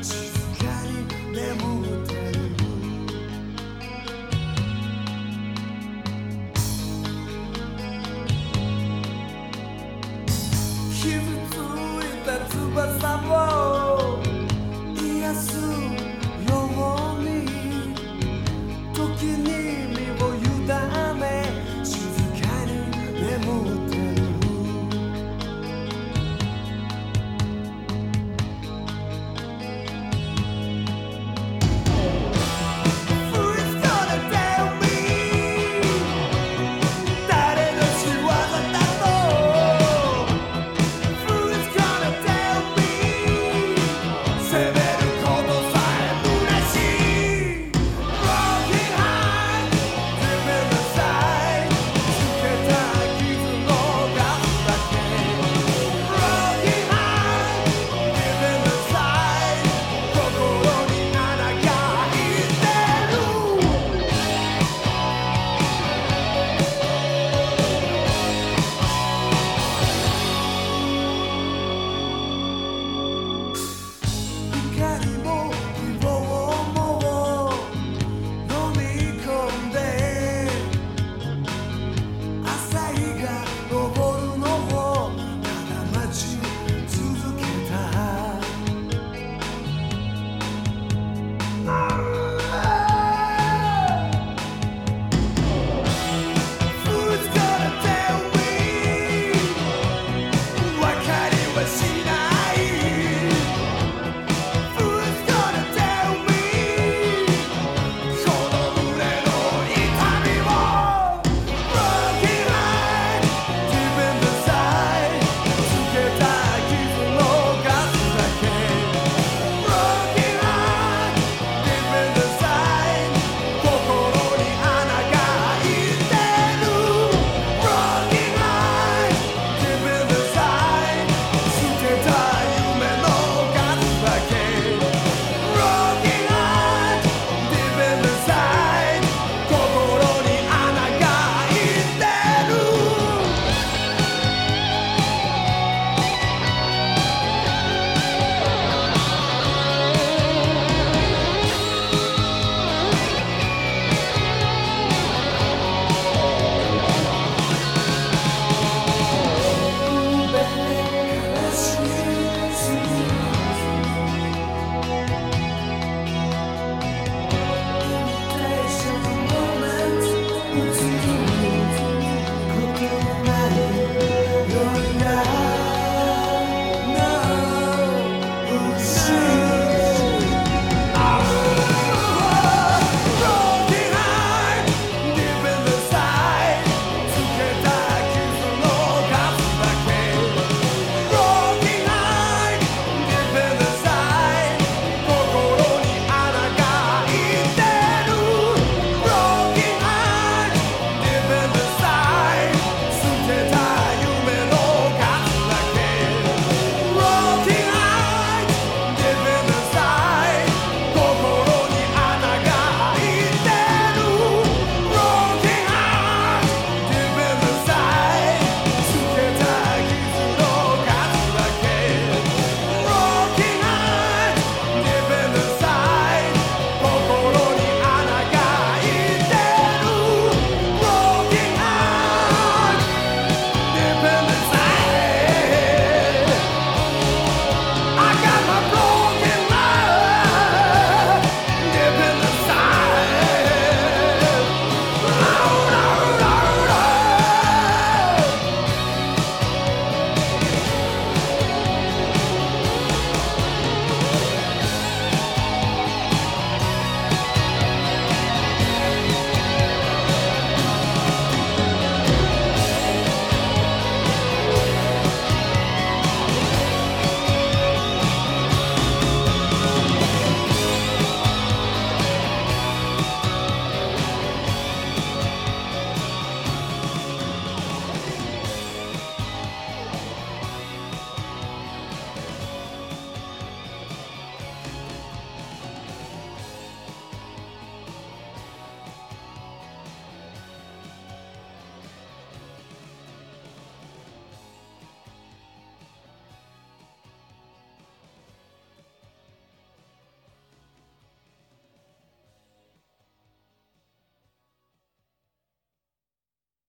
静かに眠ってる傷ついた翼も